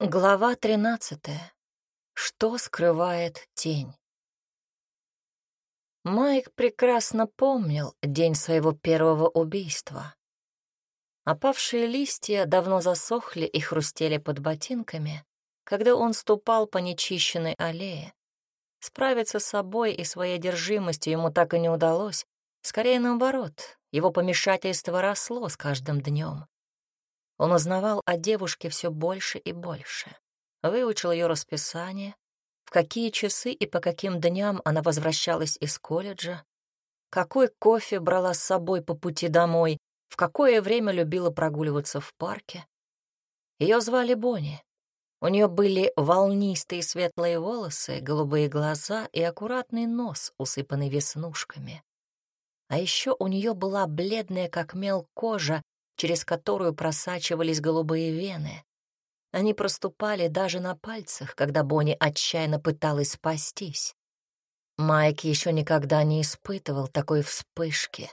Глава тринадцатая. Что скрывает тень? Майк прекрасно помнил день своего первого убийства. Опавшие листья давно засохли и хрустели под ботинками, когда он ступал по нечищенной аллее. Справиться с собой и своей одержимостью ему так и не удалось. Скорее наоборот, его помешательство росло с каждым днем. Он узнавал о девушке все больше и больше. Выучил ее расписание, в какие часы и по каким дням она возвращалась из колледжа, какой кофе брала с собой по пути домой, в какое время любила прогуливаться в парке. Ее звали Бонни. У нее были волнистые светлые волосы, голубые глаза и аккуратный нос, усыпанный веснушками. А еще у нее была бледная, как мел, кожа через которую просачивались голубые вены. Они проступали даже на пальцах, когда Бонни отчаянно пыталась спастись. Майк еще никогда не испытывал такой вспышки,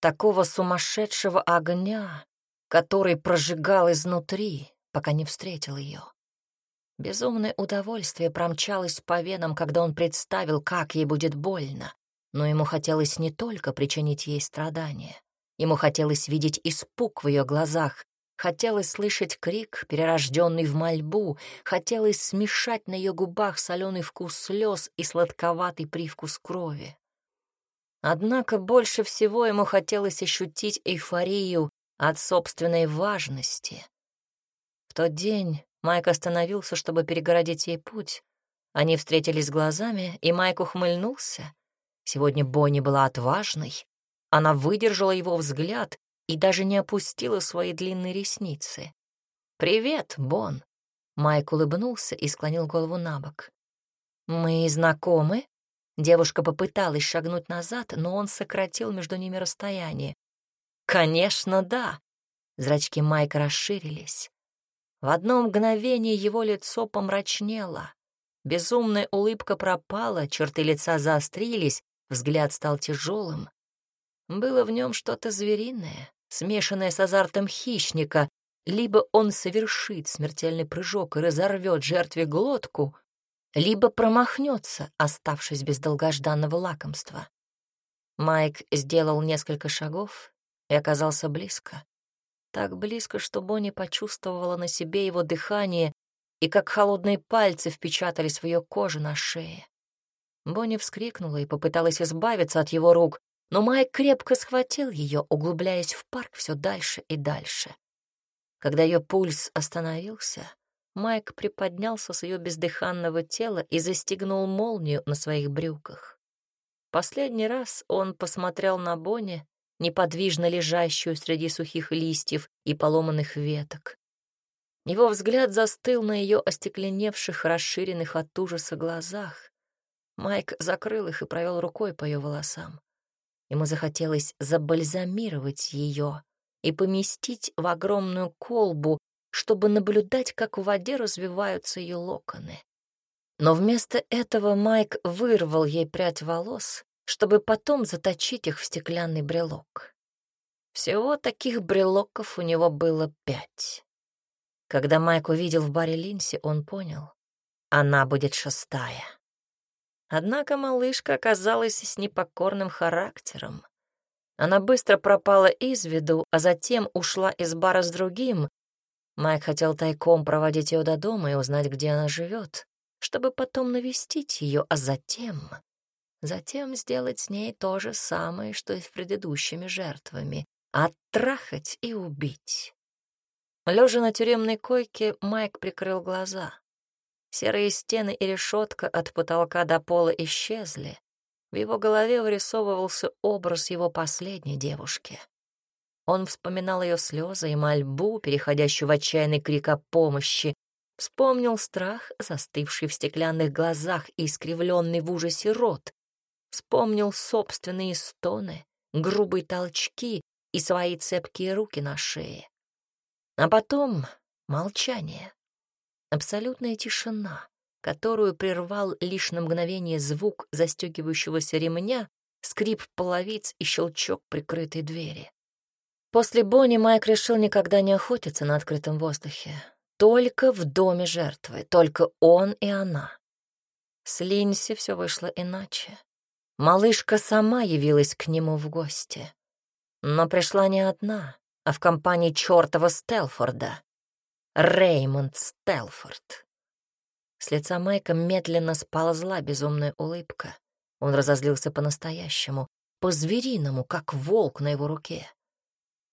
такого сумасшедшего огня, который прожигал изнутри, пока не встретил ее. Безумное удовольствие промчалось по венам, когда он представил, как ей будет больно, но ему хотелось не только причинить ей страдания. Ему хотелось видеть испуг в ее глазах, хотелось слышать крик, перерожденный в мольбу, хотелось смешать на ее губах соленый вкус слез и сладковатый привкус крови. Однако больше всего ему хотелось ощутить эйфорию от собственной важности. В тот день Майк остановился, чтобы перегородить ей путь. Они встретились глазами, и Майк ухмыльнулся. Сегодня Бонни была отважной, она выдержала его взгляд и даже не опустила свои длинные ресницы. «Привет, Бон!» Майк улыбнулся и склонил голову на бок. «Мы знакомы?» Девушка попыталась шагнуть назад, но он сократил между ними расстояние. «Конечно, да!» Зрачки Майка расширились. В одно мгновение его лицо помрачнело. Безумная улыбка пропала, черты лица заострились, взгляд стал тяжелым. Было в нем что-то звериное, смешанное с азартом хищника. Либо он совершит смертельный прыжок и разорвет жертве глотку, либо промахнется, оставшись без долгожданного лакомства. Майк сделал несколько шагов и оказался близко. Так близко, что Бонни почувствовала на себе его дыхание и как холодные пальцы впечатались в ее кожу на шее. Бонни вскрикнула и попыталась избавиться от его рук, но Майк крепко схватил ее, углубляясь в парк все дальше и дальше. Когда ее пульс остановился, Майк приподнялся с ее бездыханного тела и застегнул молнию на своих брюках. Последний раз он посмотрел на Бонни, неподвижно лежащую среди сухих листьев и поломанных веток. Его взгляд застыл на ее остекленевших, расширенных от ужаса глазах. Майк закрыл их и провел рукой по ее волосам. Ему захотелось забальзамировать ее и поместить в огромную колбу, чтобы наблюдать, как в воде развиваются ее локоны. Но вместо этого Майк вырвал ей прядь волос, чтобы потом заточить их в стеклянный брелок. Всего таких брелоков у него было пять. Когда Майк увидел в баре Линси, он понял — она будет шестая. Однако малышка оказалась с непокорным характером. Она быстро пропала из виду, а затем ушла из бара с другим. Майк хотел тайком проводить ее до дома и узнать, где она живет, чтобы потом навестить ее, а затем... Затем сделать с ней то же самое, что и с предыдущими жертвами — оттрахать и убить. Лежа на тюремной койке, Майк прикрыл глаза. Серые стены и решетка от потолка до пола исчезли. В его голове вырисовывался образ его последней девушки. Он вспоминал ее слезы и мольбу, переходящую в отчаянный крик о помощи, вспомнил страх, застывший в стеклянных глазах и искривленный в ужасе рот, вспомнил собственные стоны, грубые толчки и свои цепкие руки на шее. А потом молчание. Абсолютная тишина, которую прервал лишь на мгновение звук застегивающегося ремня, скрип половиц и щелчок прикрытой двери. После Бонни Майк решил никогда не охотиться на открытом воздухе. только в доме жертвы, только он и она. С Линси все вышло иначе. Малышка сама явилась к нему в гости. Но пришла не одна, а в компании чертова Стелфорда. Реймонд Стелфорд. С лица Майка медленно сползла безумная улыбка. Он разозлился по-настоящему, по-звериному, как волк на его руке.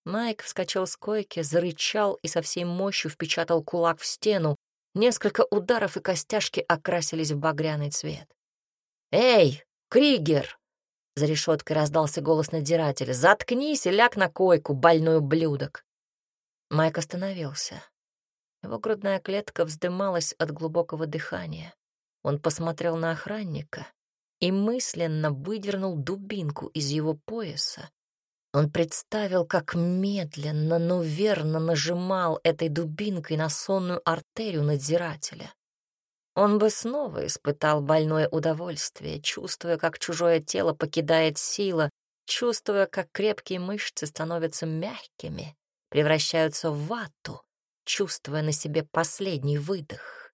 Майк вскочил с койки, зарычал и со всей мощью впечатал кулак в стену. Несколько ударов и костяшки окрасились в багряный цвет. «Эй, Кригер!» За решеткой раздался голос надзирателя. «Заткнись и ляг на койку, больной ублюдок!» Майк остановился. Его грудная клетка вздымалась от глубокого дыхания. Он посмотрел на охранника и мысленно выдернул дубинку из его пояса он представил, как медленно, но верно нажимал этой дубинкой на сонную артерию надзирателя. Он бы снова испытал больное удовольствие, чувствуя, как чужое тело покидает сила, чувствуя, как крепкие мышцы становятся мягкими, превращаются в вату, чувствуя на себе последний выдох.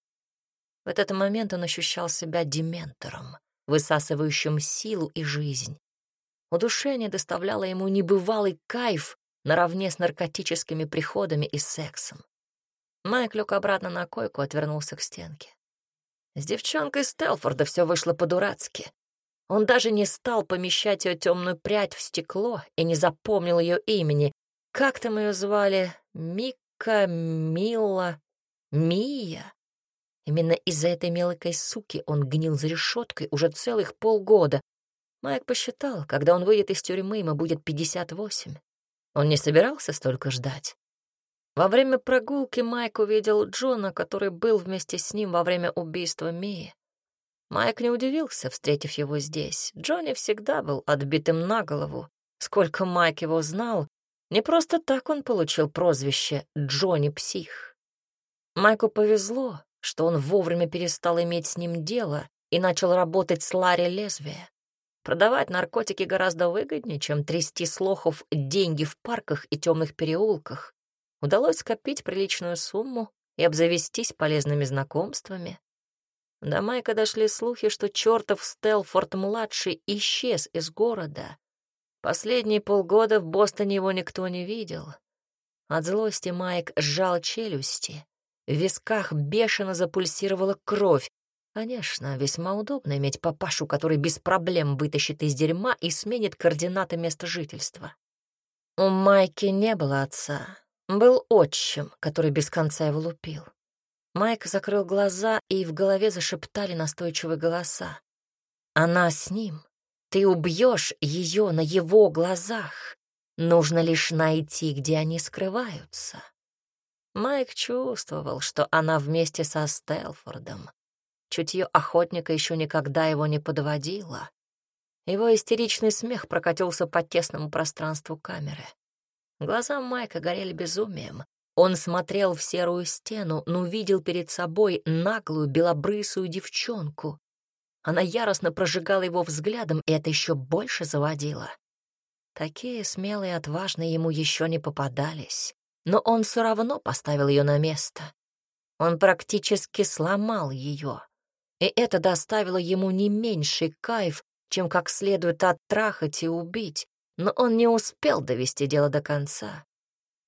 В этот момент он ощущал себя дементором, высасывающим силу и жизнь. Удушение доставляло ему небывалый кайф наравне с наркотическими приходами и сексом. Майк лег обратно на койку, отвернулся к стенке. С девчонкой Стелфорда все вышло по-дурацки. Он даже не стал помещать ее темную прядь в стекло и не запомнил ее имени. Как там ее звали? Мика, Мила, Мия? Именно из-за этой мелкой суки он гнил за решеткой уже целых полгода, Майк посчитал, когда он выйдет из тюрьмы, ему будет 58. Он не собирался столько ждать. Во время прогулки Майк увидел Джона, который был вместе с ним во время убийства Мии. Майк не удивился, встретив его здесь. Джонни всегда был отбитым на голову. Сколько Майк его знал, не просто так он получил прозвище «Джонни-псих». Майку повезло, что он вовремя перестал иметь с ним дело и начал работать с Ларри Лезвия. Продавать наркотики гораздо выгоднее, чем трясти слухов деньги в парках и темных переулках. Удалось скопить приличную сумму и обзавестись полезными знакомствами. До Майка дошли слухи, что чертов Стелфорд-младший исчез из города. Последние полгода в Бостоне его никто не видел. От злости Майк сжал челюсти. В висках бешено запульсировала кровь, Конечно, весьма удобно иметь папашу, который без проблем вытащит из дерьма и сменит координаты места жительства. У Майки не было отца. Был отчим, который без конца его лупил. Майк закрыл глаза, и в голове зашептали настойчивые голоса. «Она с ним. Ты убьешь ее на его глазах. Нужно лишь найти, где они скрываются». Майк чувствовал, что она вместе со Стелфордом, Чутье охотника еще никогда его не подводило. Его истеричный смех прокатился по тесному пространству камеры. Глаза Майка горели безумием. Он смотрел в серую стену, но видел перед собой наглую белобрысую девчонку. Она яростно прожигала его взглядом, и это еще больше заводило. Такие смелые и отважные ему еще не попадались, но он все равно поставил ее на место. Он практически сломал ее и это доставило ему не меньший кайф, чем как следует оттрахать и убить, но он не успел довести дело до конца.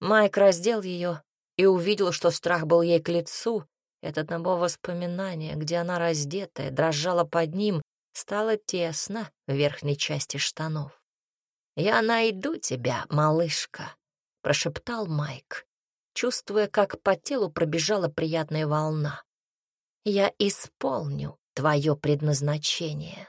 Майк раздел ее и увидел, что страх был ей к лицу. Это одного воспоминания, где она раздетая, дрожала под ним, стало тесно в верхней части штанов. «Я найду тебя, малышка», — прошептал Майк, чувствуя, как по телу пробежала приятная волна я исполню твое предназначение.